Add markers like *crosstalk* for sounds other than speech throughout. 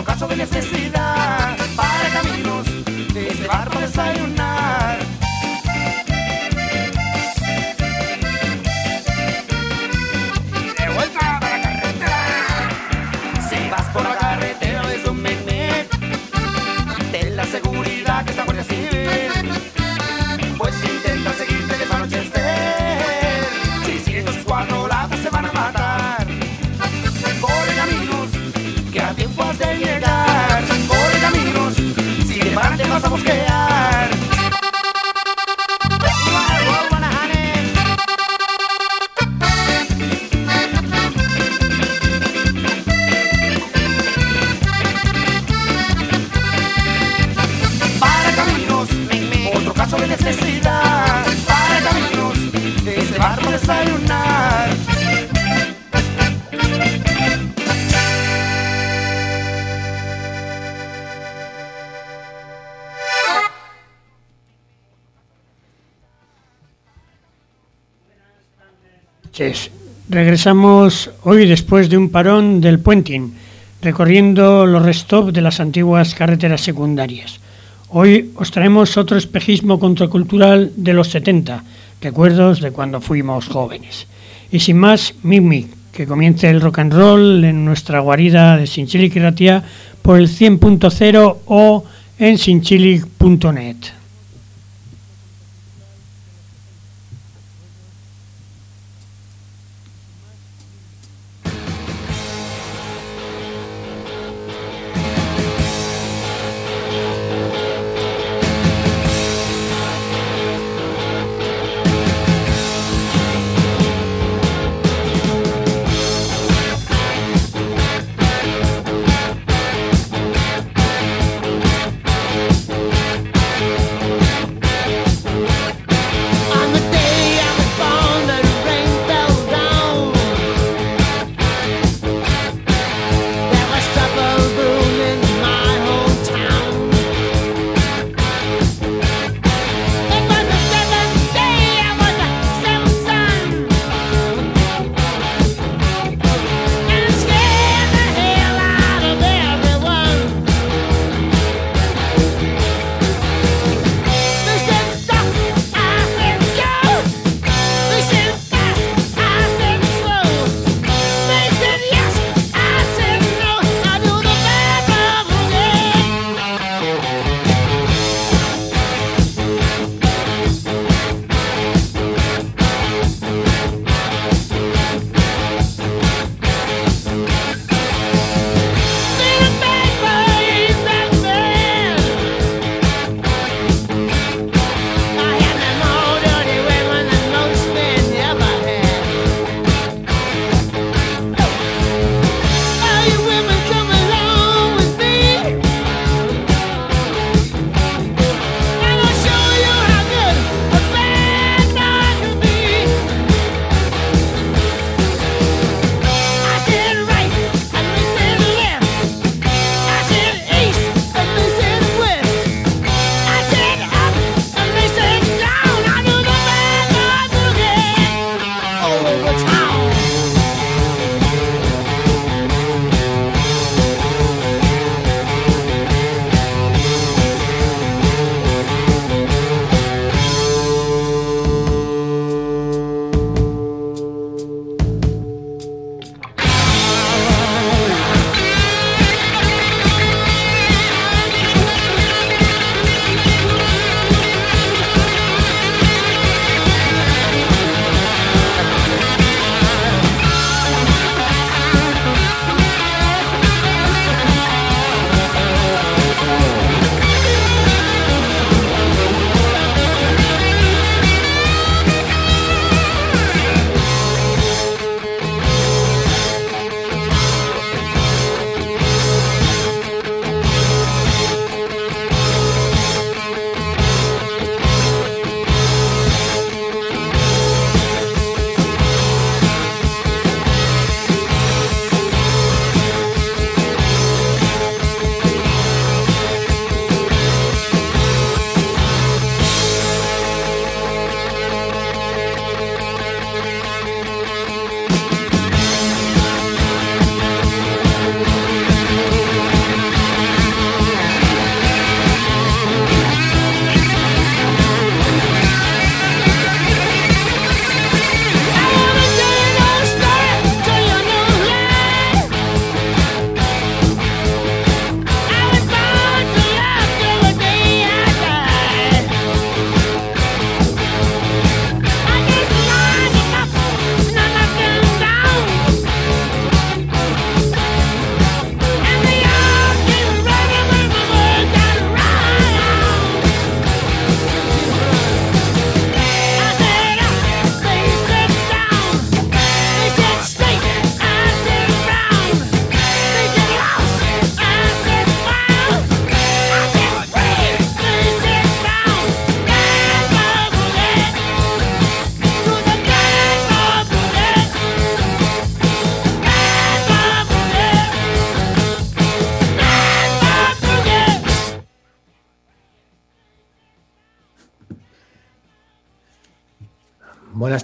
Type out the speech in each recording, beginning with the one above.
nuestro caso de necesidad, para caminos de este barco desayunar. bloquear. Regresamos hoy después de un parón del puenting, recorriendo los restos de las antiguas carreteras secundarias. Hoy os traemos otro espejismo contracultural de los 70, recuerdos de cuando fuimos jóvenes. Y sin más, Mimi, que comience el rock and roll en nuestra guarida de Sinchilic Ratia por el 100.0 o en sinchilic.net.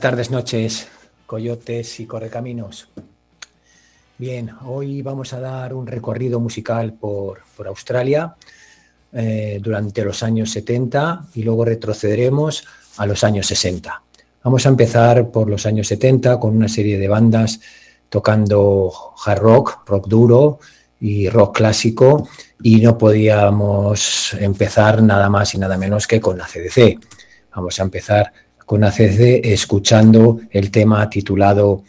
Tardes, noches, coyotes y correcaminos. Bien, hoy vamos a dar un recorrido musical por, por Australia eh, durante los años 70 y luego retrocederemos a los años 60. Vamos a empezar por los años 70 con una serie de bandas tocando hard rock, rock duro y rock clásico y no podíamos empezar nada más y nada menos que con la CDC. Vamos a empezar con la CDC escuchando el tema titulado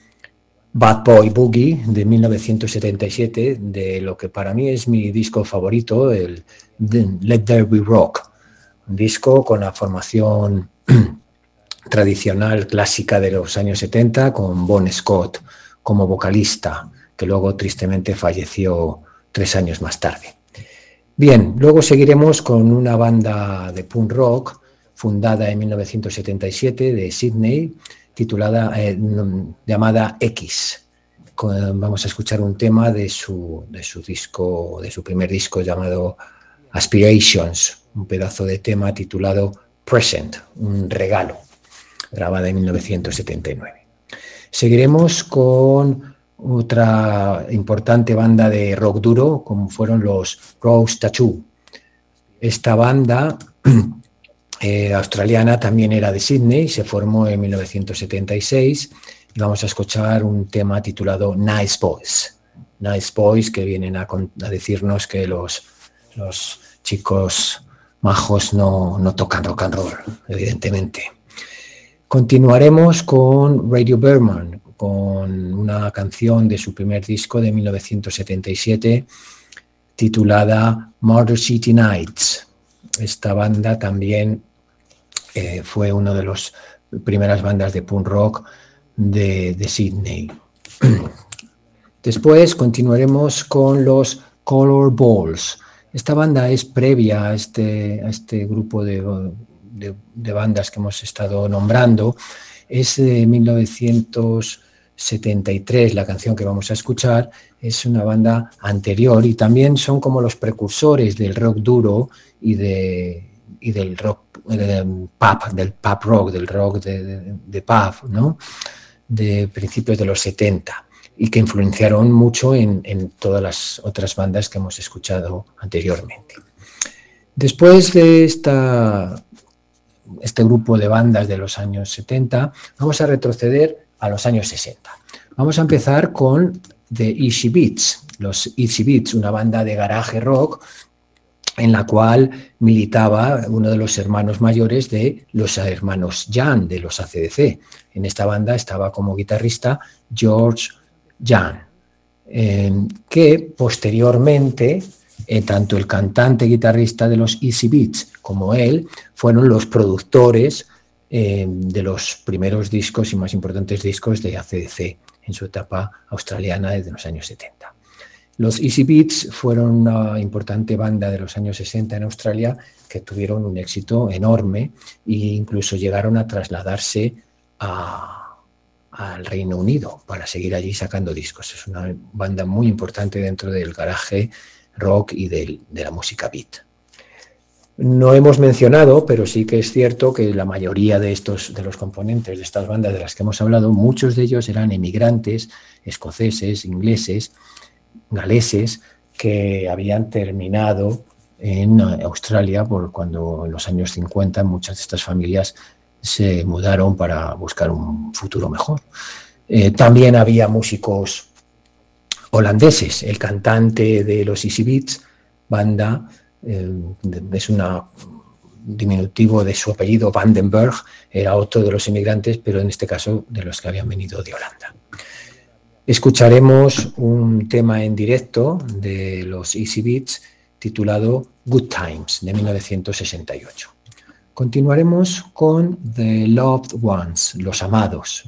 Bad Boy Boogie de 1977, de lo que para mí es mi disco favorito, el Let There Be Rock, un disco con la formación *clears throat* tradicional clásica de los años 70 con Bon Scott como vocalista, que luego tristemente falleció tres años más tarde. Bien, luego seguiremos con una banda de punk rock fundada en 1977 de Sydney, eh, llamada X. Vamos a escuchar un tema de su, de su disco, de su primer disco llamado Aspirations, un pedazo de tema titulado Present, un regalo, grabada en 1979. Seguiremos con otra importante banda de rock duro, como fueron los Rose Tattoo. Esta banda *clears throat* eh, australiana también era de Sydney, se formó en 1976 y vamos a escuchar un tema titulado Nice Boys. Nice Boys que vienen a, decirnos que los, los chicos majos no, no tocan rock and roll, evidentemente. Continuaremos con Radio Berman, con una canción de su primer disco de 1977 titulada Murder City Nights. Esta banda también eh, fue una de las primeras bandas de punk rock de, de Sydney. *clears throat* Después continuaremos con los Color Balls. Esta banda es previa a este, a este grupo de, de, bandas que hemos estado nombrando. Es de 1973 la canción que vamos a escuchar. Es una banda anterior y también son como los precursores del rock duro y, de, y del rock del pop, rock, del rock de, de, pub, ¿no? de principios de los 70 y que influenciaron mucho en, en, todas las otras bandas que hemos escuchado anteriormente. Después de esta este grupo de bandas de los años 70, vamos a retroceder a los años 60. Vamos a empezar con The Easy Beats, los Easy Beats, una banda de garaje rock en la cual militaba uno de los hermanos mayores de los hermanos Jan, de los ACDC. En esta banda estaba como guitarrista George Jan, eh, que posteriormente eh, tanto el cantante guitarrista de los Easy Beats como él fueron los productores eh, de los primeros discos y más importantes discos de ACDC en su etapa australiana desde los años 70. Los Easy Beats fueron una importante banda de los años 60 en Australia que tuvieron un éxito enorme e incluso llegaron a trasladarse al Reino Unido para seguir allí sacando discos. Es una banda muy importante dentro del garaje rock y de, la música beat. No hemos mencionado, pero sí que es cierto que la mayoría de estos de los componentes de estas bandas de las que hemos hablado, muchos de ellos eran emigrantes escoceses, ingleses, galeses que habían terminado en Australia por cuando en los años 50 muchas de estas familias se mudaron para buscar un futuro mejor. Eh, también había músicos holandeses. El cantante de los Easy Beats, banda, eh, es un diminutivo de su apellido, Vandenberg, era otro de los inmigrantes, pero en este caso de los que habían venido de Holanda. Escucharemos un tema en directo de los Easy Beats titulado Good Times de 1968. Continuaremos con The Loved Ones, Los Amados,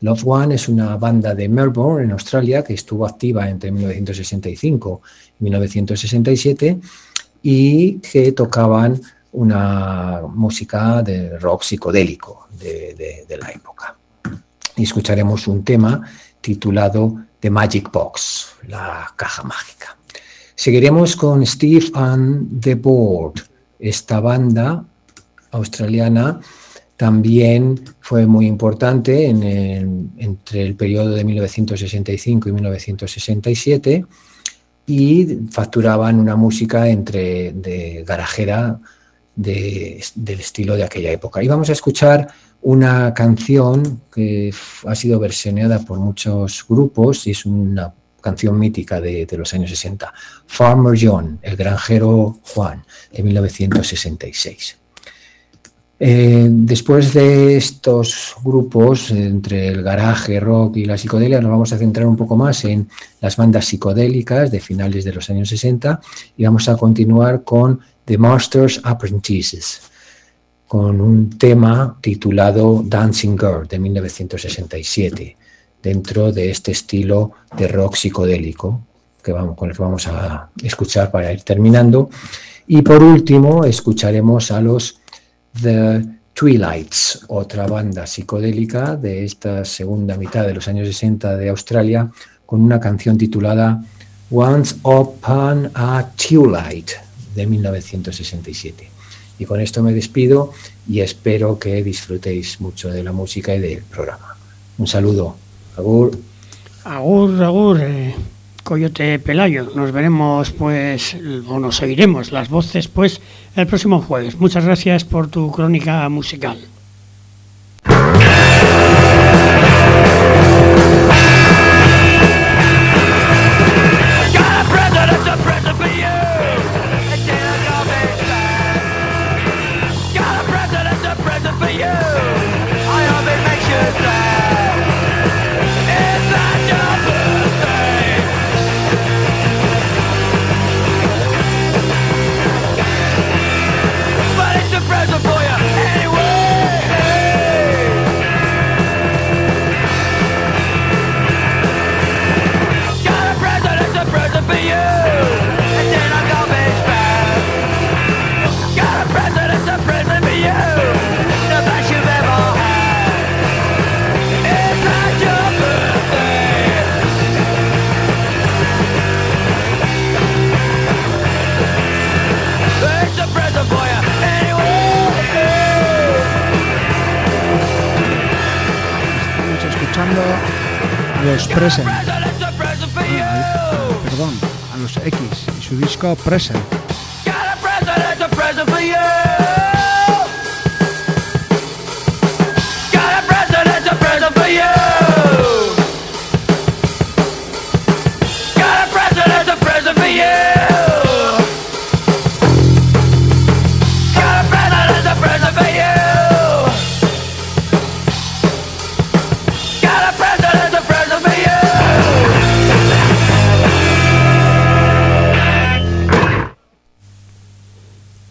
Love One es una banda de Melbourne, en Australia, que estuvo activa entre 1965 y 1967 y que tocaban una música de rock psicodélico de, la época. Y escucharemos un tema titulado The Magic Box, la caja mágica. Seguiremos con Steve and the Board, esta banda australiana también fue muy importante entre el periodo de 1965 y 1967 y facturaban una música entre de garajera del estilo de aquella época. Y vamos a escuchar una canción que ha sido versioneada por muchos grupos y es una canción mítica de, los años 60, Farmer John, el granjero Juan, de 1966. Eh, después de estos grupos, entre el garaje, rock y la psicodelia, nos vamos a centrar un poco más en las bandas psicodélicas de finales de los años 60 y vamos a continuar con The Masters Apprentices, con un tema titulado Dancing Girl de 1967, dentro de este estilo de rock psicodélico que vamos, con el que vamos a escuchar para ir terminando. Y por último, escucharemos a los The Twilights, otra banda psicodélica de esta segunda mitad de los años 60 de Australia, con una canción titulada Once Upon a Twilight de 1967. Y con esto me despido y espero que disfrutéis mucho de la música y del programa. Un saludo. Agur. Agur, agur. Eh, Coyote Pelayo. Nos veremos, pues, o nos oiremos las voces, pues, el próximo jueves. Muchas gracias por tu crónica musical. Present. perdón, a los X y su disco Present.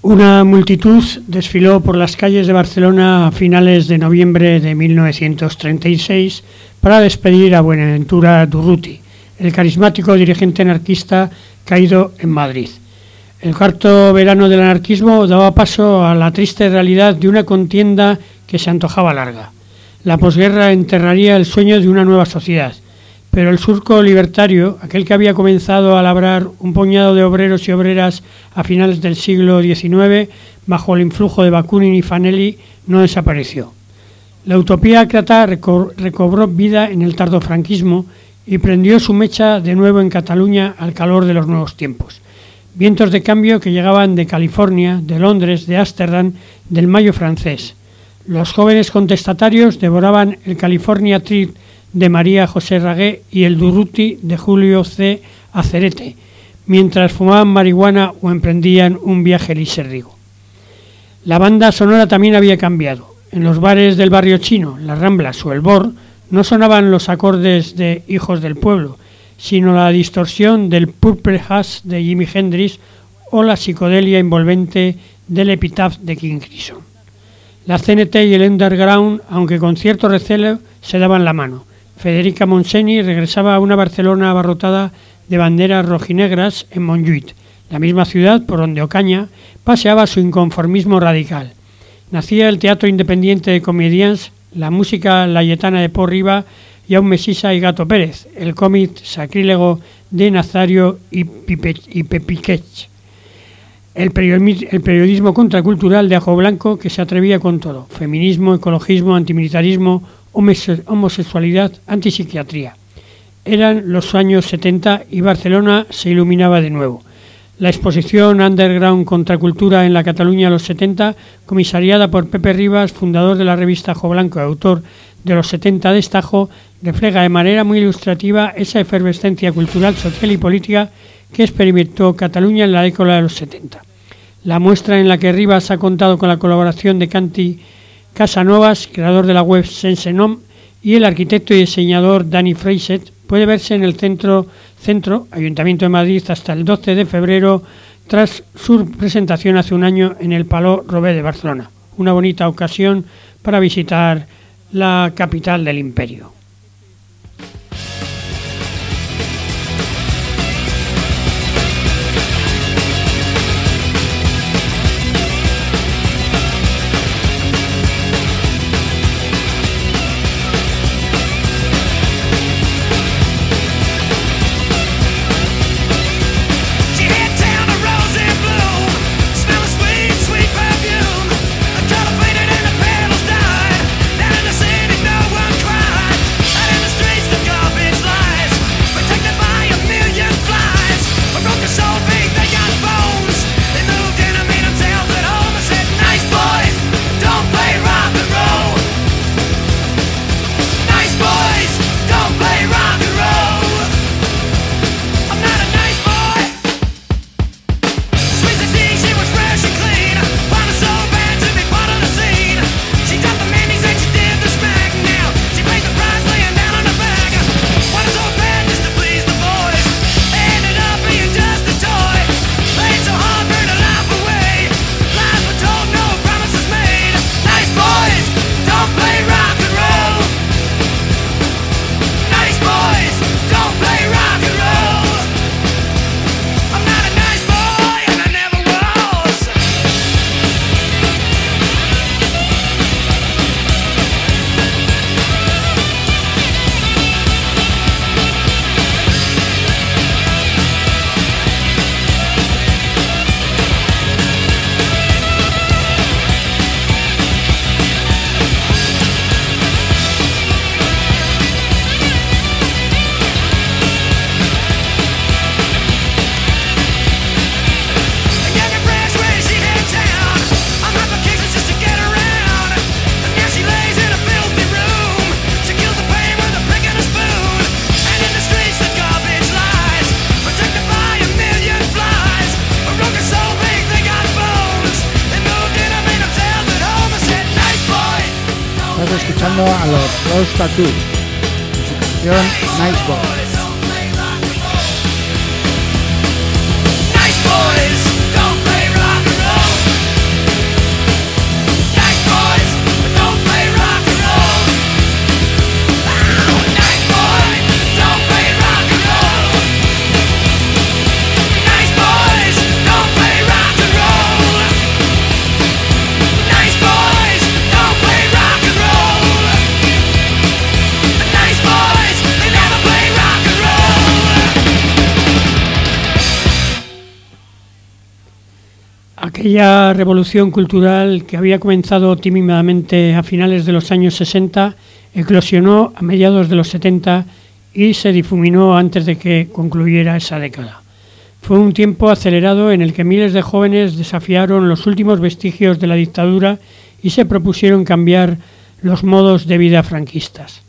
Una multitud desfiló por las calles de Barcelona a finales de noviembre de 1936 para despedir a Buenaventura Durruti, el carismático dirigente anarquista caído en Madrid. El cuarto verano del anarquismo daba paso a la triste realidad de una contienda que se antojaba larga. La posguerra enterraría el sueño de una nueva sociedad, pero el surco libertario, aquel que había comenzado a labrar un puñado de obreros y obreras a finales del siglo XIX, bajo el influjo de Bakunin y Fanelli, no desapareció. La utopía crata recobró vida en el tardofranquismo y prendió su mecha de nuevo en Cataluña al calor de los nuevos tiempos. Vientos de cambio que llegaban de California, de Londres, de Ámsterdam, del Mayo francés. Los jóvenes contestatarios devoraban el California Trip de María José Ragué y el Durruti de Julio C. Acerete, mientras fumaban marihuana o emprendían un viaje liserrigo. La banda sonora también había cambiado. En los bares del barrio chino, las Ramblas o el Bor, no sonaban los acordes de Hijos del Pueblo, sino la distorsión del Purple Hash de Jimi Hendrix o la psicodelia envolvente del Epitaph de King Crimson. La CNT y el Underground, aunque con cierto recelo, se daban la mano, Federica Monseni regresaba a una Barcelona abarrotada de banderas rojinegras en Montjuïc, la misma ciudad por donde Ocaña paseaba su inconformismo radical. Nacía el Teatro Independiente de Comedians, la música layetana de Por Riva y aún Mesisa y Gato Pérez, el cómic sacrílego de Nazario y, Pipe, y Pepiquech. el periodismo contracultural de Ajo Blanco que se atrevía con todo, feminismo, ecologismo, antimilitarismo, homosexualidad, antipsiquiatría. Eran los años 70 y Barcelona se iluminaba de nuevo. La exposición Underground Contracultura en la Cataluña de los 70, comisariada por Pepe Rivas, fundador de la revista Ajo Blanco y autor de los 70 de Estajo, refleja de manera muy ilustrativa esa efervescencia cultural, social y política que experimentó Cataluña en la década de los 70. La muestra en la que Rivas ha contado con la colaboración de Canti Casanovas, creador de la web Sensenom, y el arquitecto y diseñador Dani Freiset, puede verse en el centro, centro Ayuntamiento de Madrid hasta el 12 de febrero tras su presentación hace un año en el Palo Robé de Barcelona. Una bonita ocasión para visitar la capital del imperio. Tattoo, Aquella revolución cultural que había comenzado tímidamente a finales de los años 60 eclosionó a mediados de los 70 y se difuminó antes de que concluyera esa década. Fue un tiempo acelerado en el que miles de jóvenes desafiaron los últimos vestigios de la dictadura y se propusieron cambiar los modos de vida franquistas.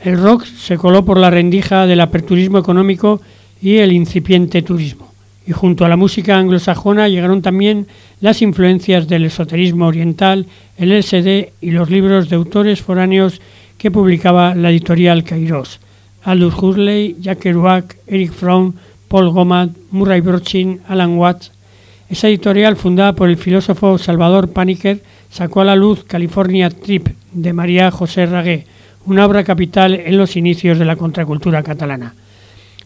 El rock se coló por la rendija del aperturismo económico y el incipiente turismo y junto a la música anglosajona llegaron también las influencias del esoterismo oriental, el LSD y los libros de autores foráneos que publicaba la editorial Kairos. Aldous Huxley, Jack Kerouac, Eric Fromm, Paul Gomad, Murray Brochin, Alan Watts. Esa editorial, fundada por el filósofo Salvador Paniker, sacó a la luz California Trip de María José Ragué, una obra capital en los inicios de la contracultura catalana.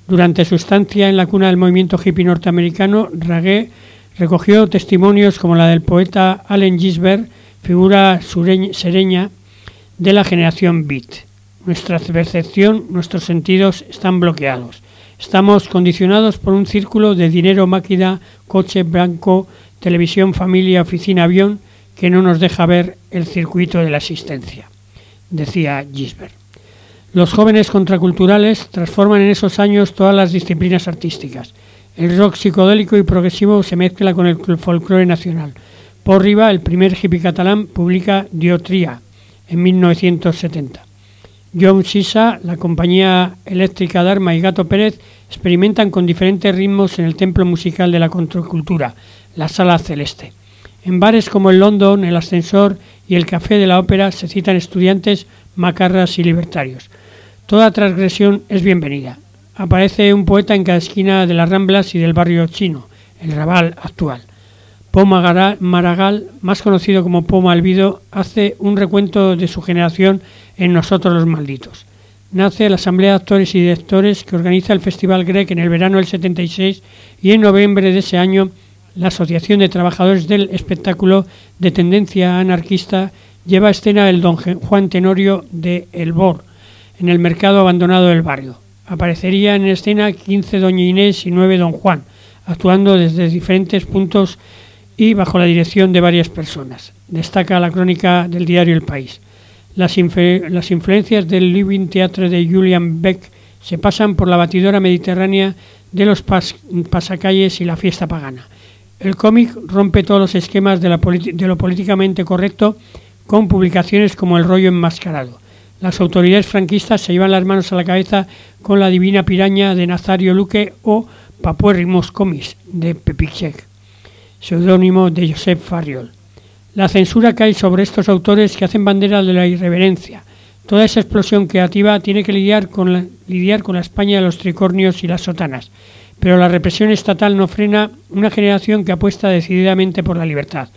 Durante su estancia en la cuna del movimiento hippie norteamericano, Ragué recogió testimonios como la del poeta Allen Gisbert, figura sereña de la generación beat. Nuestra percepción, nuestros sentidos están bloqueados. Estamos condicionados por un círculo de dinero, máquina, coche blanco, televisión, familia, oficina, avión, que no nos deja ver el circuito de la existencia, decía Gisbert. Los jóvenes contraculturales transforman en esos años todas las disciplinas artísticas. El rock psicodélico y progresivo se mezcla con el folclore nacional. Por arriba, el primer hippie catalán publica Diotría en 1970. John Sisa, la compañía eléctrica Dharma y Gato Pérez experimentan con diferentes ritmos en el templo musical de la contracultura, la Sala Celeste. En bares como el London, el Ascensor y el Café de la Ópera se citan estudiantes, macarras y libertarios. Toda transgresión es bienvenida. Aparece un poeta en cada esquina de las Ramblas y del barrio chino, el Raval actual. Po Maragall, más conocido como Po Malvido, hace un recuento de su generación en Nosotros los Malditos. Nace la Asamblea de Actores y Directores que organiza el Festival Grec en el verano del 76 y en noviembre de ese año la Asociación de Trabajadores del Espectáculo de tendencia anarquista lleva a escena el Don Juan Tenorio de El Bor en el mercado abandonado del barrio. Aparecería en escena 15 Doña Inés y 9 Don Juan, actuando desde diferentes puntos y bajo la dirección de varias personas. Destaca la crónica del diario El País. Las, influencias del Living Theatre de Julian Beck se pasan por la batidora mediterránea de los pasacalles y la fiesta pagana. El cómic rompe todos los esquemas de lo políticamente correcto con publicaciones como El rollo enmascarado. Las autoridades franquistas se llevan las manos a la cabeza con la divina piraña de Nazario Luque o Papuérrimos Comis de Pepicek, seudónimo de Josep Farriol. La censura cae sobre estos autores que hacen bandera de la irreverencia. Toda esa explosión creativa tiene que lidiar con la, lidiar con la España de los tricornios y las sotanas, pero la represión estatal no frena una generación que apuesta decididamente por la libertad.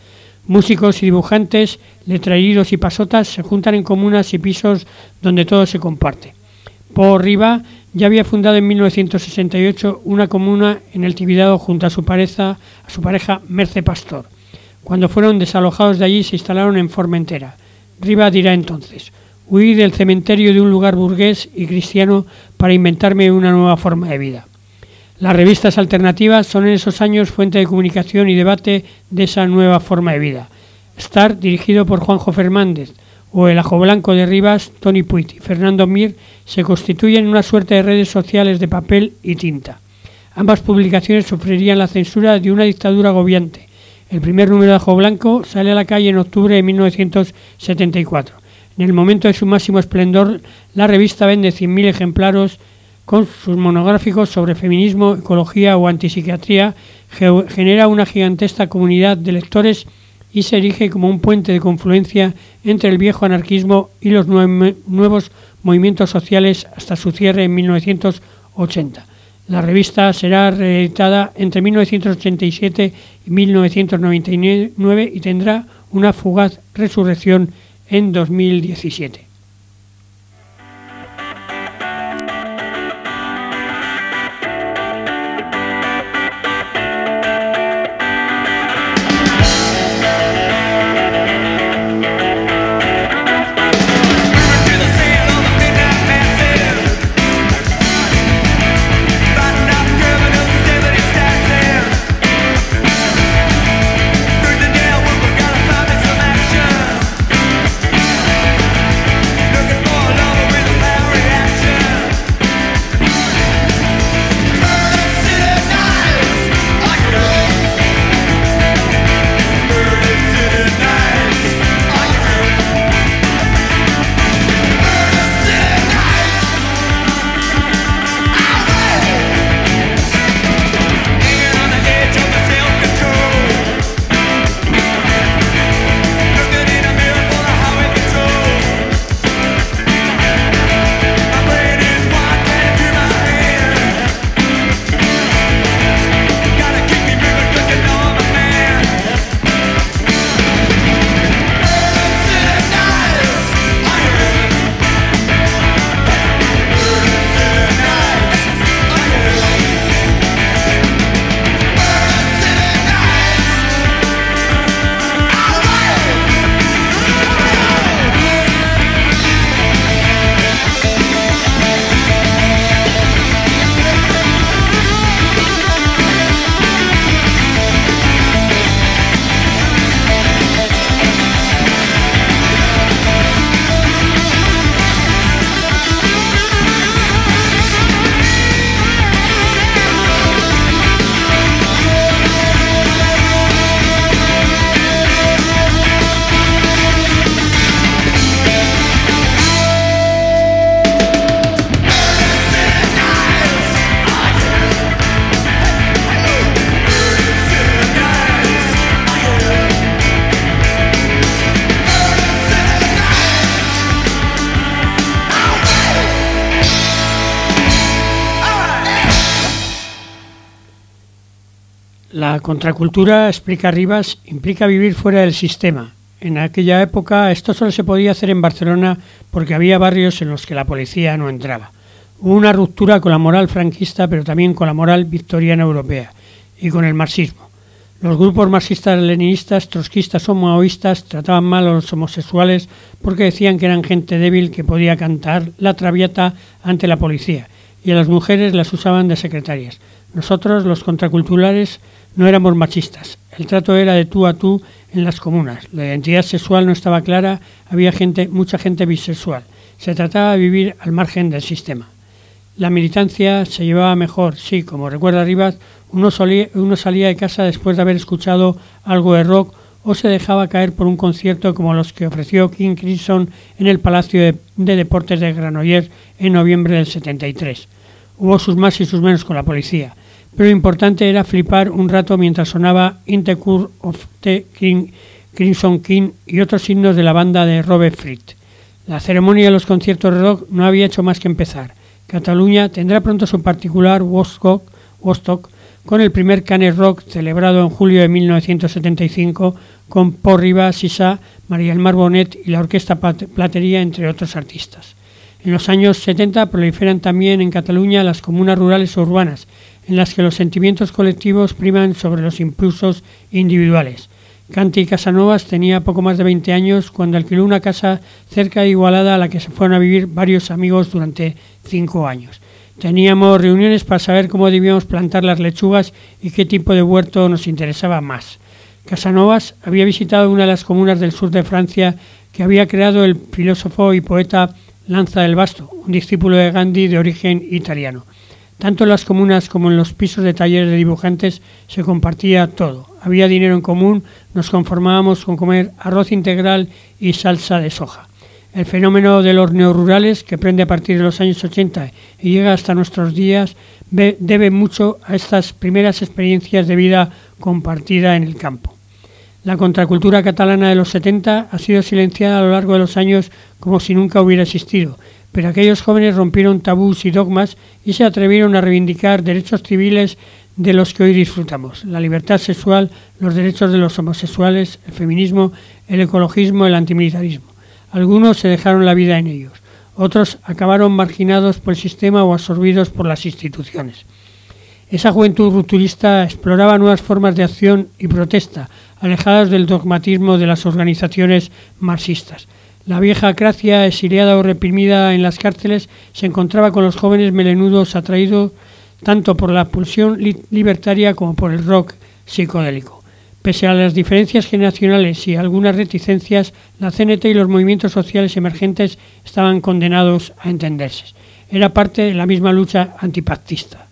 Músicos y dibujantes, letraídos y pasotas se juntan en comunas y pisos donde todo se comparte. Por Riva ya había fundado en 1968 una comuna en el Tibidado junto a su pareja, a su pareja Merce Pastor. Cuando fueron desalojados de allí se instalaron en Formentera. Riva dirá entonces, huí del cementerio de un lugar burgués y cristiano para inventarme una nueva forma de vida. Las revistas alternativas son en esos años fuente de comunicación y debate de esa nueva forma de vida. Star, dirigido por Juanjo Fernández, o El Ajo Blanco de Rivas, Tony Puig y Fernando Mir, se constituyen una suerte de redes sociales de papel y tinta. Ambas publicaciones sufrirían la censura de una dictadura agobiante. El primer número de Ajo Blanco sale a la calle en octubre de 1974. En el momento de su máximo esplendor, la revista vende 100.000 ejemplares con sus monográficos sobre feminismo, ecología o antipsiquiatría, genera una gigantesca comunidad de lectores y se erige como un puente de confluencia entre el viejo anarquismo y los nuevos movimientos sociales hasta su cierre en 1980. La revista será reeditada entre 1987 y 1999 y tendrá una fugaz resurrección en 2017. Contracultura, explica Rivas, implica vivir fuera del sistema. En aquella época esto solo se podía hacer en Barcelona porque había barrios en los que la policía no entraba. Hubo una ruptura con la moral franquista, pero también con la moral victoriana europea y con el marxismo. Los grupos marxistas-leninistas, trotskistas o maoístas trataban mal a los homosexuales porque decían que eran gente débil que podía cantar la traviata ante la policía y a las mujeres las usaban de secretarias. Nosotros, los contraculturales, no éramos machistas. El trato era de tú a tú en las comunas. La identidad sexual no estaba clara, había gente, mucha gente bisexual. Se trataba de vivir al margen del sistema. La militancia se llevaba mejor, sí, como recuerda Rivas, uno, salía de casa después de haber escuchado algo de rock o se dejaba caer por un concierto como los que ofreció King Crimson en el Palacio de, de Deportes de Granollers en noviembre del 73. Hubo sus más y sus menos con la policía pero lo importante era flipar un rato mientras sonaba In of the Crimson King y otros himnos de la banda de Robert Fripp. La ceremonia de los conciertos de rock no había hecho más que empezar. Cataluña tendrá pronto su particular Woodstock, con el primer Canes Rock celebrado en julio de 1975 con Rivas, Sisa, María El Mar Bonet y la Orquesta Platería, entre otros artistas. En los años 70 proliferan también en Cataluña las comunas rurales o urbanas, en las que los sentimientos colectivos priman sobre los impulsos individuales. Canti Casanovas tenía poco más de 20 años cuando alquiló una casa cerca de Igualada a la que se fueron a vivir varios amigos durante cinco años. Teníamos reuniones para saber cómo debíamos plantar las lechugas y qué tipo de huerto nos interesaba más. Casanovas había visitado una de las comunas del sur de Francia que había creado el filósofo y poeta Lanza del Basto, un discípulo de Gandhi de origen italiano. Tanto en las comunas como en los pisos de talleres de dibujantes se compartía todo. Había dinero en común, nos conformábamos con comer arroz integral y salsa de soja. El fenómeno de los neorurales, que prende a partir de los años 80 y llega hasta nuestros días, debe mucho a estas primeras experiencias de vida compartida en el campo. La contracultura catalana de los 70 ha sido silenciada a lo largo de los años como si nunca hubiera existido, pero aquellos jóvenes rompieron tabús y dogmas y se atrevieron a reivindicar derechos civiles de los que hoy disfrutamos, la libertad sexual, los derechos de los homosexuales, el feminismo, el ecologismo, el antimilitarismo. Algunos se dejaron la vida en ellos, otros acabaron marginados por el sistema o absorbidos por las instituciones. Esa juventud rupturista exploraba nuevas formas de acción y protesta, alejadas del dogmatismo de las organizaciones marxistas. La vieja Cracia, exiliada o reprimida en las cárceles, se encontraba con los jóvenes melenudos atraídos tanto por la pulsión libertaria como por el rock psicodélico. Pese a las diferencias generacionales y algunas reticencias, la CNT y los movimientos sociales emergentes estaban condenados a entenderse. Era parte de la misma lucha antipactista.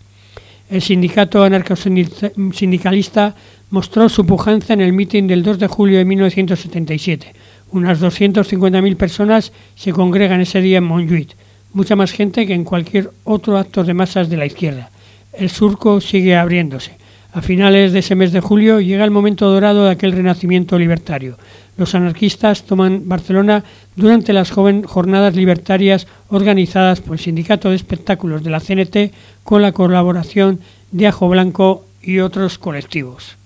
El sindicato anarcosindicalista mostró su pujanza en el mitin del 2 de julio de 1977 unas 250.000 personas se congregan ese día en Montjuic, mucha más gente que en cualquier otro acto de masas de la izquierda. El surco sigue abriéndose. A finales de ese mes de julio llega el momento dorado de aquel renacimiento libertario. Los anarquistas toman Barcelona durante las joven jornadas libertarias organizadas por el Sindicato de Espectáculos de la CNT con la colaboración de Ajo Blanco y otros colectivos.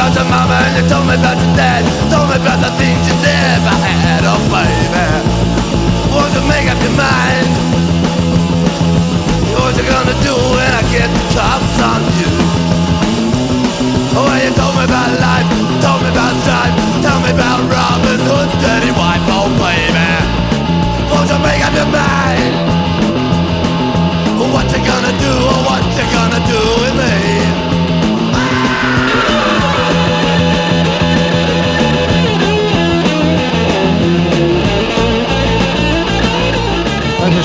About your mama and you told me about your dad? Told me about the things you never had, oh baby Won't you make up your mind? What you gonna do when I get the cops on you? Oh, well, you told me about life, told me about strife Tell me about Robin Hood's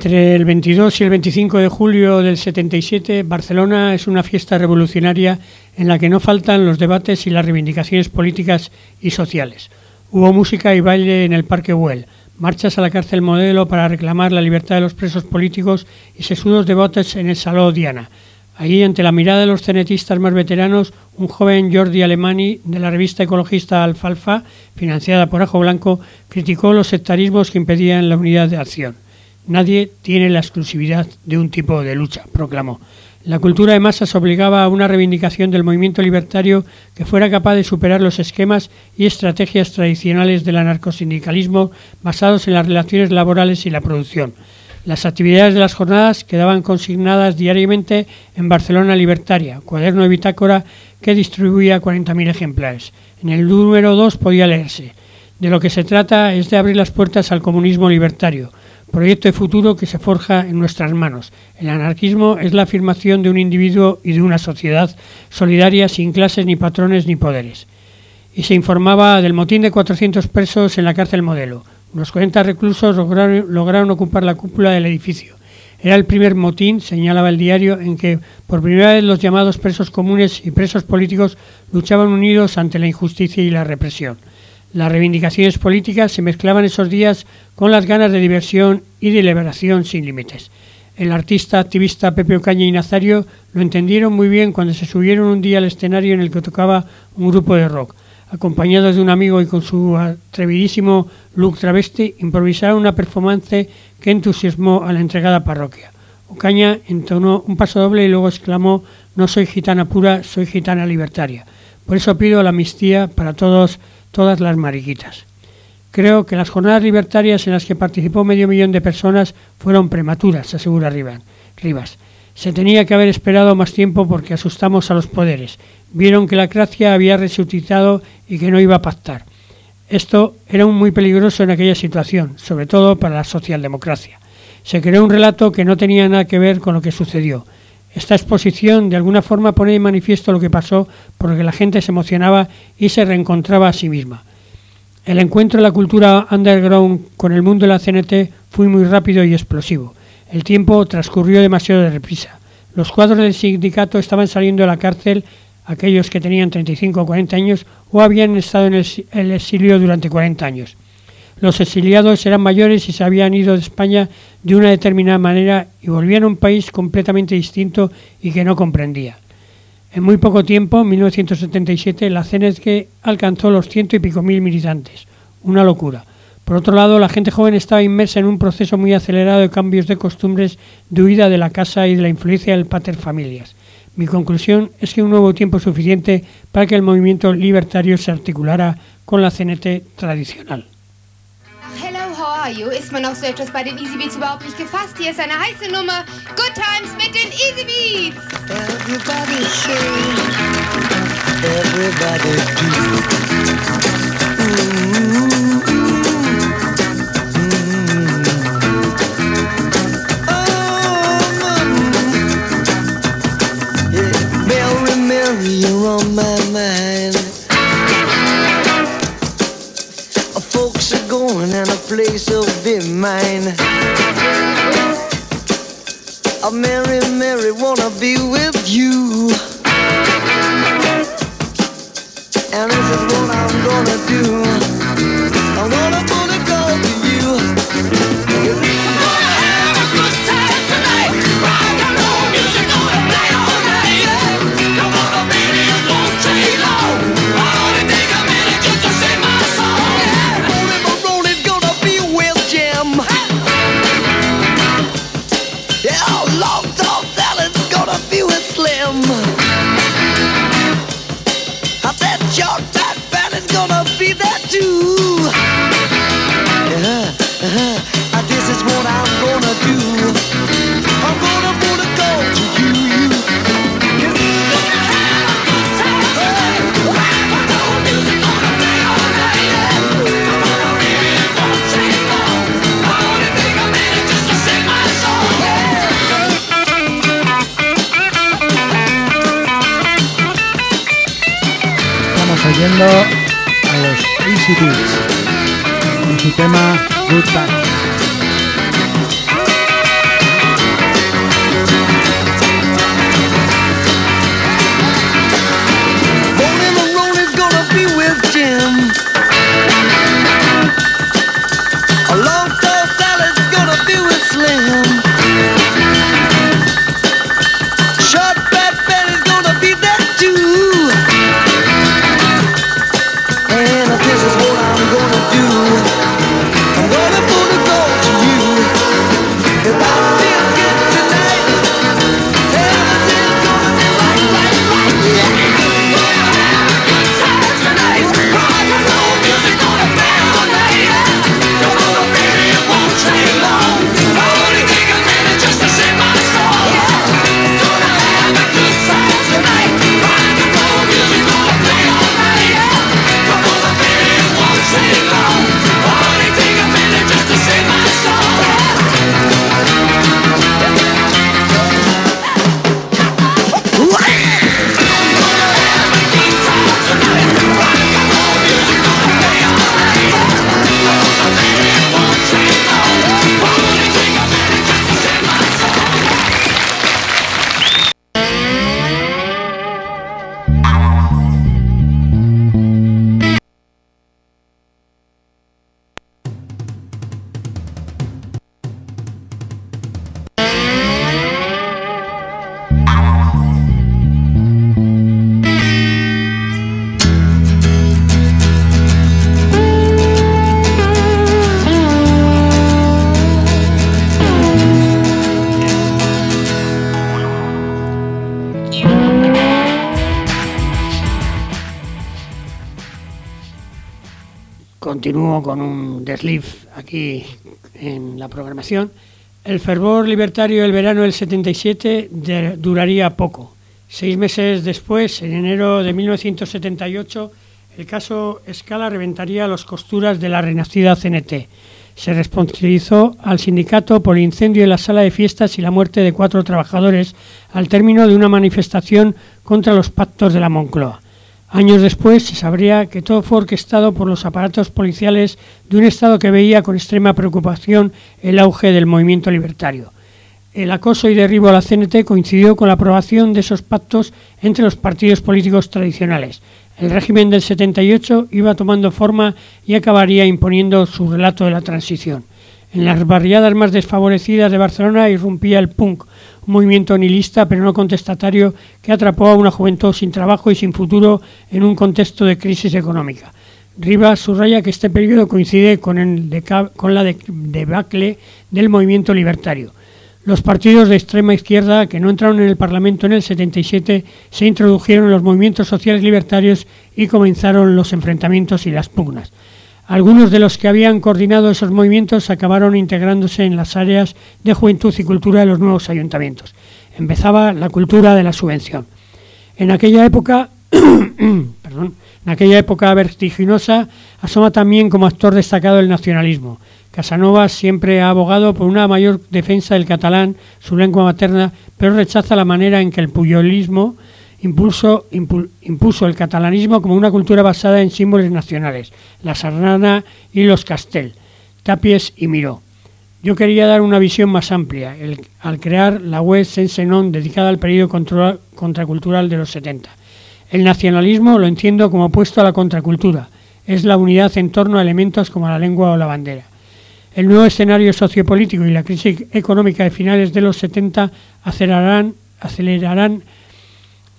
Entre el 22 y el 25 de julio del 77, Barcelona es una fiesta revolucionaria en la que no faltan los debates y las reivindicaciones políticas y sociales. Hubo música y baile en el Parque Güell, marchas a la cárcel modelo para reclamar la libertad de los presos políticos y sesudos debates en el Saló Diana. Allí, ante la mirada de los cenetistas más veteranos, un joven Jordi Alemani de la revista ecologista Alfalfa, financiada por Ajo Blanco, criticó los sectarismos que impedían la unidad de acción. Nadie tiene la exclusividad de un tipo de lucha, proclamó. La cultura de masas obligaba a una reivindicación del movimiento libertario que fuera capaz de superar los esquemas y estrategias tradicionales del anarcosindicalismo basados en las relaciones laborales y la producción. Las actividades de las jornadas quedaban consignadas diariamente en Barcelona Libertaria, cuaderno de bitácora que distribuía 40.000 ejemplares. En el número 2 podía leerse. De lo que se trata es de abrir las puertas al comunismo libertario, proyecto de futuro que se forja en nuestras manos. El anarquismo es la afirmación de un individuo y de una sociedad solidaria sin clases ni patrones ni poderes. Y se informaba del motín de 400 presos en la cárcel modelo. Unos 40 reclusos lograron, lograron ocupar la cúpula del edificio. Era el primer motín, señalaba el diario, en que por primera vez los llamados presos comunes y presos políticos luchaban unidos ante la injusticia y la represión. Las reivindicaciones políticas se mezclaban esos días con las ganas de diversión y de liberación sin límites. El artista activista Pepe Ocaña y Nazario lo entendieron muy bien cuando se subieron un día al escenario en el que tocaba un grupo de rock. Acompañados de un amigo y con su atrevidísimo look travesti, improvisaron una performance que entusiasmó a la entregada parroquia. Ocaña entonó un paso doble y luego exclamó No soy gitana pura, soy gitana libertaria. Por eso pido la amnistía para todos todas las mariquitas. Creo que las jornadas libertarias en las que participó medio millón de personas fueron prematuras, asegura Rivas. Se tenía que haber esperado más tiempo porque asustamos a los poderes. Vieron que la gracia había resucitado y que no iba a pactar. Esto era muy peligroso en aquella situación, sobre todo para la socialdemocracia. Se creó un relato que no tenía nada que ver con lo que sucedió. Esta exposición de alguna forma pone de manifiesto lo que pasó porque la gente se emocionaba y se reencontraba a sí misma. El encuentro de la cultura underground con el mundo de la CNT fue muy rápido y explosivo. El tiempo transcurrió demasiado de. Los cuadros del sindicato estaban saliendo de la cárcel, aquellos que tenían 35 o 40 años o habían estado en el exilio durante 40 años. Los exiliados eran mayores y se habían ido de España de una determinada manera y volvían a un país completamente distinto y que no comprendía. En muy poco tiempo, en 1977, la CNT alcanzó los ciento y pico mil militantes. Una locura. Por otro lado, la gente joven estaba inmersa en un proceso muy acelerado de cambios de costumbres, de huida de la casa y de la influencia del pater familias. Mi conclusión es que un nuevo tiempo suficiente para que el movimiento libertario se articulara con la CNT tradicional. You ist man auf so etwas bei den Easy Beats überhaupt nicht gefasst. Hier ist eine heiße Nummer. Good Times mit den Easy Beats. Everybody sing. Everybody do. Mary, you're on my mind. Place will be mine. Oh, Mary, Mary, wanna be with you. And this is what I'm gonna do. I'm gonna it go to you. your type, and is gonna be there too. Uh-huh, uh-huh. This is what I'm a los Easy Beats con su tema Good continúo con un desliz aquí en la programación. El fervor libertario del verano del 77 duraría poco. Seis meses después, en enero de 1978, el caso Escala reventaría las costuras de la renacida CNT. Se responsabilizó al sindicato por el incendio en la sala de fiestas y la muerte de cuatro trabajadores al término de una manifestación contra los pactos de la Moncloa. Años después se sabría que todo fue orquestado por los aparatos policiales de un Estado que veía con extrema preocupación el auge del movimiento libertario. El acoso y derribo a la CNT coincidió con la aprobación de esos pactos entre los partidos políticos tradicionales. El régimen del 78 iba tomando forma y acabaría imponiendo su relato de la transición. En las barriadas más desfavorecidas de Barcelona irrumpía el punk, un movimiento nihilista pero no contestatario que atrapó a una juventud sin trabajo y sin futuro en un contexto de crisis económica. Rivas subraya que este periodo coincide con, el con la debacle del movimiento libertario. Los partidos de extrema izquierda que no entraron en el Parlamento en el 77 se introdujeron en los movimientos sociales libertarios y comenzaron los enfrentamientos y las pugnas. Algunos de los que habían coordinado esos movimientos acabaron integrándose en las áreas de juventud y cultura de los nuevos ayuntamientos. Empezaba la cultura de la subvención. En aquella época, *coughs* perdón, en aquella época vertiginosa, asoma también como actor destacado el nacionalismo. Casanova siempre ha abogado por una mayor defensa del catalán, su lengua materna, pero rechaza la manera en que el puyolismo impulso, impuso el catalanismo como una cultura basada en símbolos nacionales, la sardana y los castell, tapies y miró. Yo quería dar una visión más amplia al crear la web Sensenon dedicada al periodo contracultural de los 70. El nacionalismo lo entiendo como opuesto a la contracultura, es la unidad en torno a elementos como la lengua o la bandera. El nuevo escenario sociopolítico y la crisis económica de finales de los 70 acelerarán, acelerarán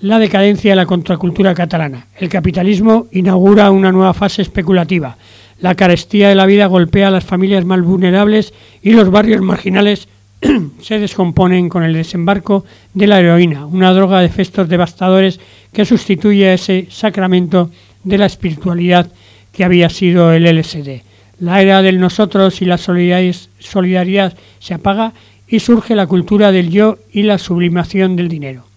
la decadencia de la contracultura catalana. El capitalismo inaugura una nueva fase especulativa. La carestía de la vida golpea a las familias más vulnerables y los barrios marginales *clears throat* se descomponen con el desembarco de la heroína, una droga de efectos devastadores que sustituye a ese sacramento de la espiritualidad que había sido el LSD. La era del nosotros y la solidaridad se apaga y surge la cultura del yo y la sublimación del dinero.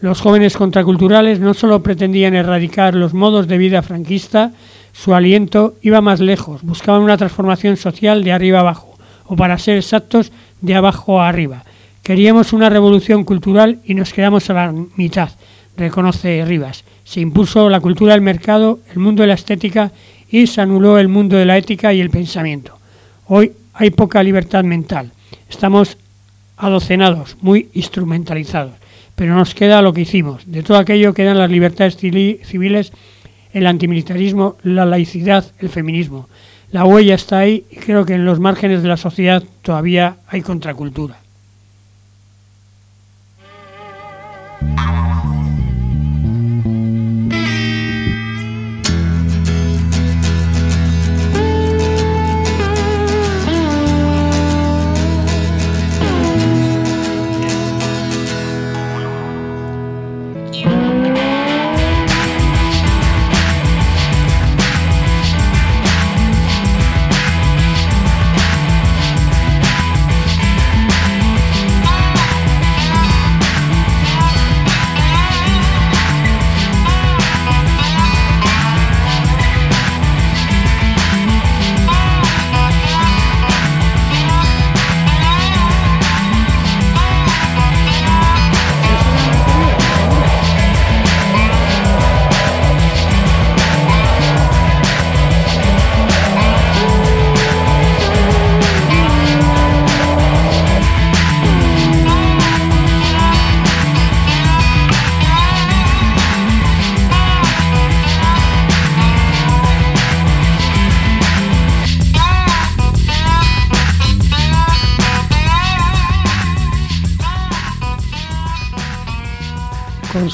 Los jóvenes contraculturales no solo pretendían erradicar los modos de vida franquista, su aliento iba más lejos, buscaban una transformación social de arriba abajo, o para ser exactos, de abajo a arriba. Queríamos una revolución cultural y nos quedamos a la mitad, reconoce Rivas. Se impuso la cultura del mercado, el mundo de la estética y se anuló el mundo de la ética y el pensamiento. Hoy hay poca libertad mental. Estamos adocenados, muy instrumentalizados. Pero nos queda lo que hicimos. De todo aquello quedan las libertades civiles, el antimilitarismo, la laicidad, el feminismo. La huella está ahí y creo que en los márgenes de la sociedad todavía hay contracultura.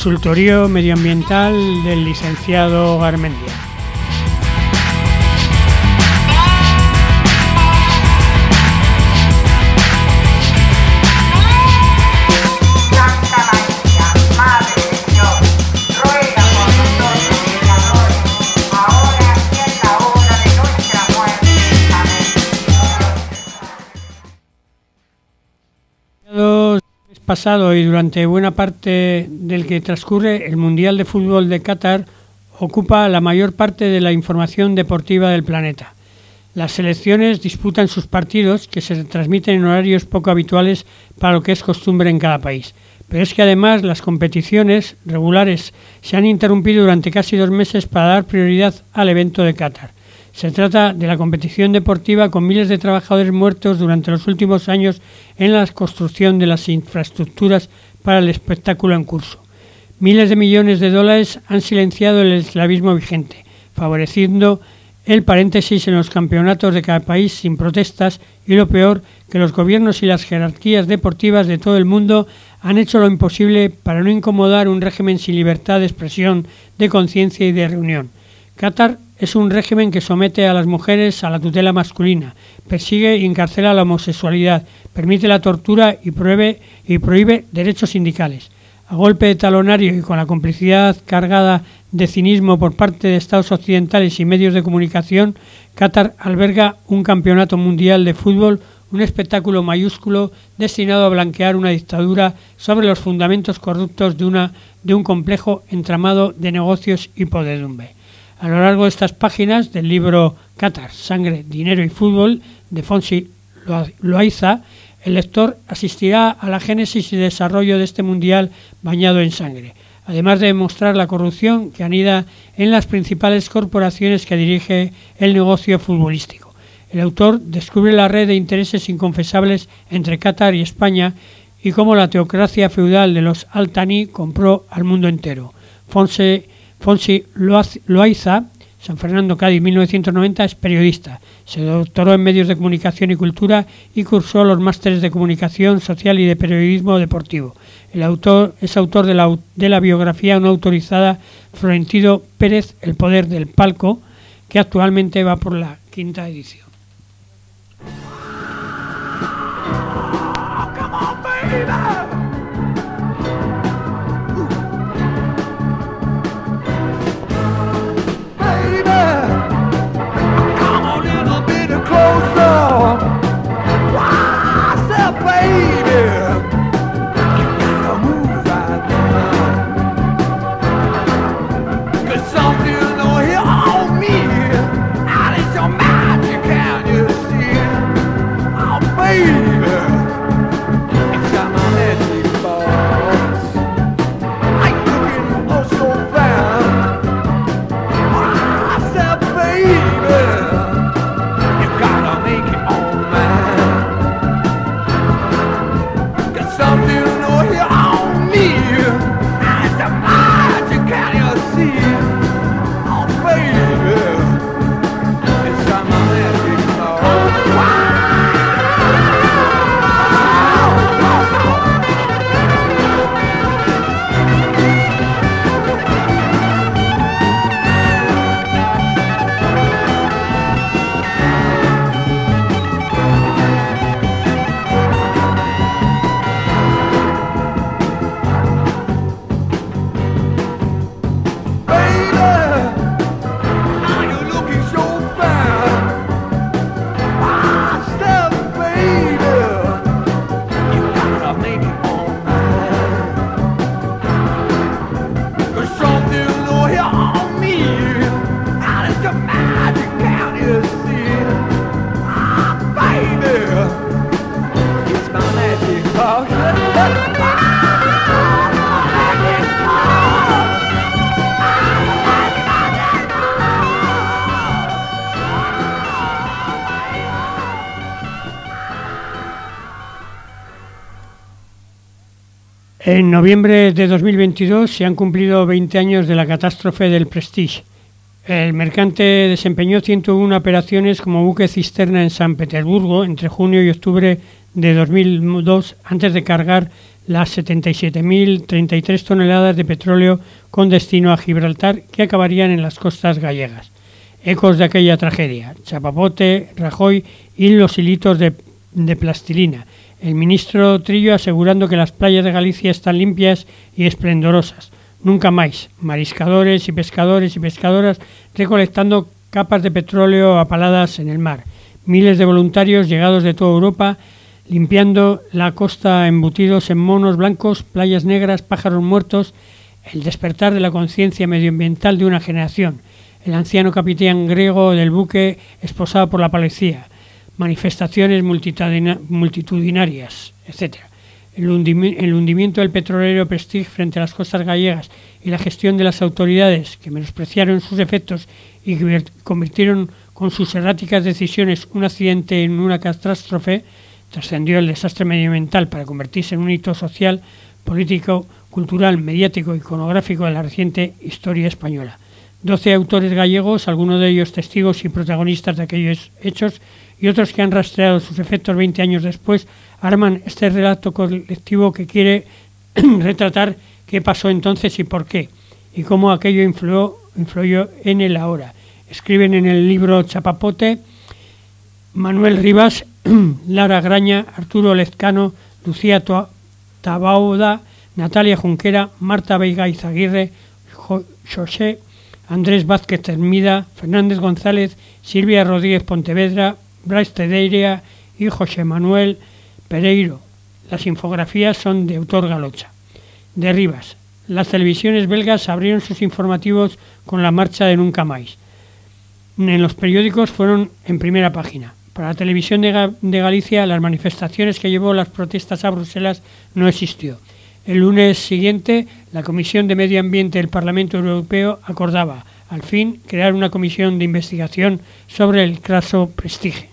Consultorio Medioambiental del licenciado Garmendia. Pasado y durante buena parte del que transcurre, el Mundial de Fútbol de Qatar ocupa la mayor parte de la información deportiva del planeta. Las selecciones disputan sus partidos que se transmiten en horarios poco habituales para lo que es costumbre en cada país. Pero es que además las competiciones regulares se han interrumpido durante casi dos meses para dar prioridad al evento de Qatar. Se trata de la competición deportiva con miles de trabajadores muertos durante los últimos años en la construcción de las infraestructuras para el espectáculo en curso. Miles de millones de dólares han silenciado el esclavismo vigente, favoreciendo el paréntesis en los campeonatos de cada país sin protestas y lo peor, que los gobiernos y las jerarquías deportivas de todo el mundo han hecho lo imposible para no incomodar un régimen sin libertad de expresión, de conciencia y de reunión. Qatar es un régimen que somete a las mujeres a la tutela masculina, persigue y encarcela la homosexualidad, permite la tortura y prohíbe, y prohíbe derechos sindicales. A golpe de talonario y con la complicidad cargada de cinismo por parte de Estados occidentales y medios de comunicación, Qatar alberga un campeonato mundial de fútbol, un espectáculo mayúsculo destinado a blanquear una dictadura sobre los fundamentos corruptos de, de un complejo entramado de negocios y podedumbre. A lo largo de estas páginas del libro Qatar, Sangre, Dinero y Fútbol de Fonsi Loaiza, el lector asistirá a la génesis y desarrollo de este mundial bañado en sangre, además de demostrar la corrupción que anida en las principales corporaciones que dirige el negocio futbolístico. El autor descubre la red de intereses inconfesables entre Qatar y España y cómo la teocracia feudal de los Altani compró al mundo entero. Fonse Fonsi Loaiza, San Fernando, Cádiz, 1990, es periodista. Se doctoró en medios de comunicación y cultura y cursó los másteres de comunicación social y de periodismo deportivo. El autor es autor de la, biografía no autorizada Florentino Pérez, El poder del palco, que actualmente va por la quinta edición. En noviembre de 2022 se han cumplido 20 años de la catástrofe del Prestige. El mercante desempeñó 101 operaciones como buque cisterna en San Petersburgo entre junio y octubre de 2002 antes de cargar las 77.033 toneladas de petróleo con destino a Gibraltar que acabarían en las costas gallegas. Ecos de aquella tragedia, chapapote, Rajoy y los hilitos de, de plastilina. El ministro Trillo asegurando que las playas de Galicia están limpias y esplendorosas. Nunca más. Mariscadores y pescadores y pescadoras recolectando capas de petróleo apaladas en el mar. Miles de voluntarios llegados de toda Europa limpiando la costa embutidos en monos blancos, playas negras, pájaros muertos, el despertar de la conciencia medioambiental de una generación, el anciano capitán griego del buque esposado por la policía, manifestaciones multitudinarias, etc. El, hundimiento del petrolero Prestige frente a las costas gallegas y la gestión de las autoridades que menospreciaron sus efectos y convirtieron con sus erráticas decisiones un accidente en una catástrofe, trascendió el desastre medioambiental para convertirse en un hito social, político, cultural, mediático, iconográfico de la reciente historia española. Doce autores gallegos, algunos de ellos testigos y protagonistas de aquellos hechos, y otros que han rastreado sus efectos 20 años después, arman este relato colectivo que quiere *clears throat* retratar qué pasó entonces y por qué, y cómo aquello influyó, influyó en el ahora. Escriben en el libro Chapapote Manuel Rivas, *clears throat* Lara Graña, Arturo Lezcano, Lucía Tabauda, Natalia Junquera, Marta Veiga Izaguirre, José Andrés Vázquez Termida, Fernández González, Silvia Rodríguez Pontevedra, Bryce Tedeira y José Manuel Pereiro. Las infografías son de autor Galocha. De Rivas. Las televisiones belgas abrieron sus informativos con la marcha de Nunca Más. En los periódicos fueron en primera página. Para la televisión de, de Galicia, las manifestaciones que llevó las protestas a Bruselas no existió. El lunes siguiente, la Comisión de Medio Ambiente del Parlamento Europeo acordaba, al fin, crear una comisión de investigación sobre el caso Prestige.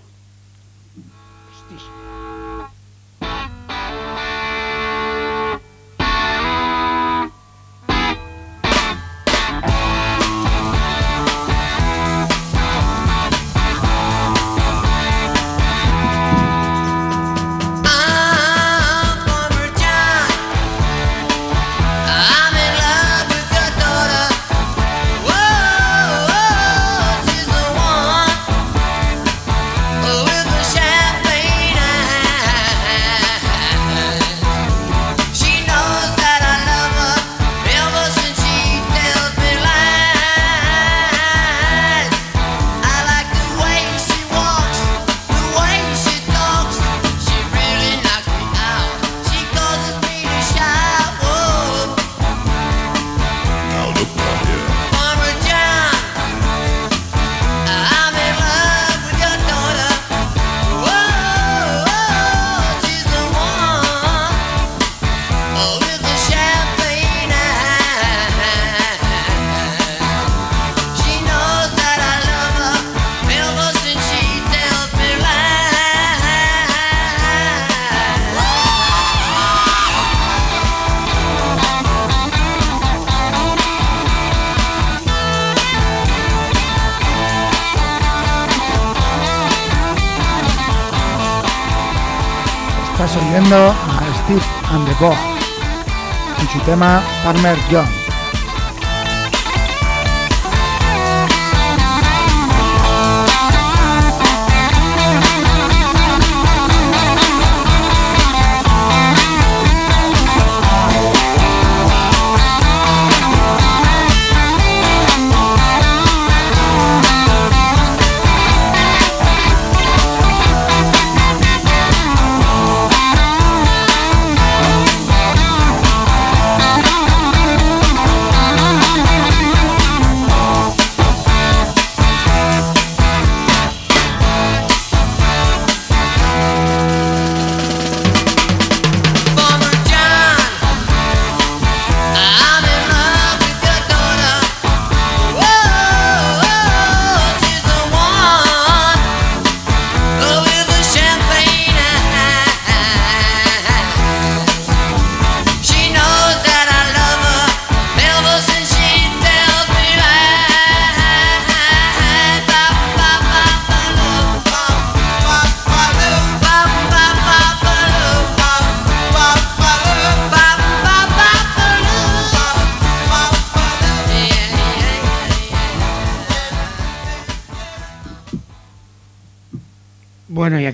Tema Farmer John.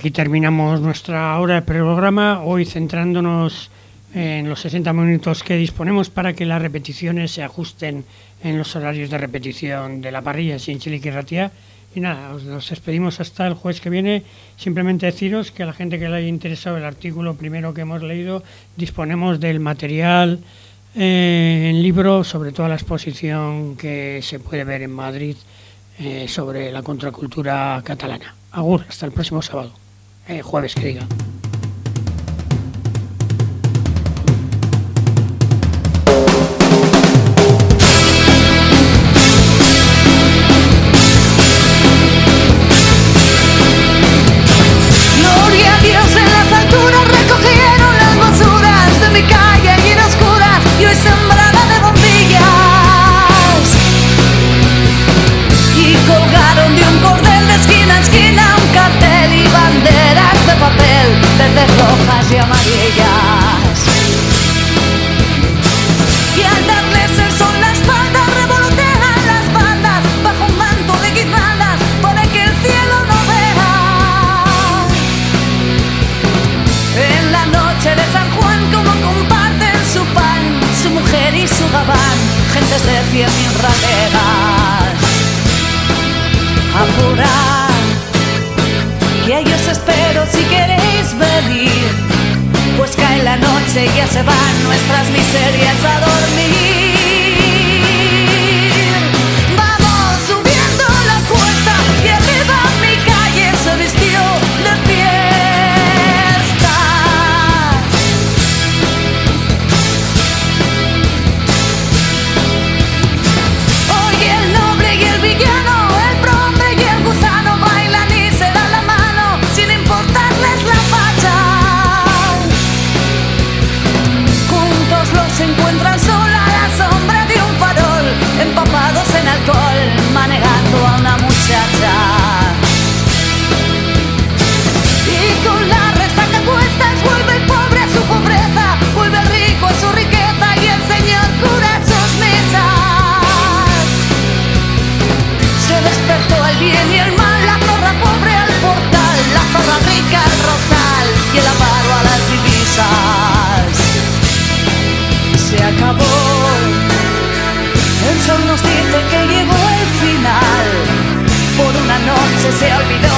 Aquí terminamos nuestra hora de programa, hoy centrándonos en los 60 minutos que disponemos para que las repeticiones se ajusten en los horarios de repetición de la parrilla sin Ratia. Y nada, os, nos despedimos hasta el jueves que viene. Simplemente deciros que a la gente que le haya interesado el artículo primero que hemos leído, disponemos del material eh, en libro sobre toda la exposición que se puede ver en Madrid eh, sobre la contracultura catalana. Agur, hasta el próximo sábado, eh, jueves que diga. Gabán, gentes de cien mil rameras. Apurad, que ahí os espero si queréis venir, pues cae la noche y ya se van nuestras miserias a dormir. Bien y el mal, la zorra pobre al portal, la zorra rica al rosal y el avaro a las divisas. Se acabó, el sol nos dice que llegó el final, por una noche se ha olvidado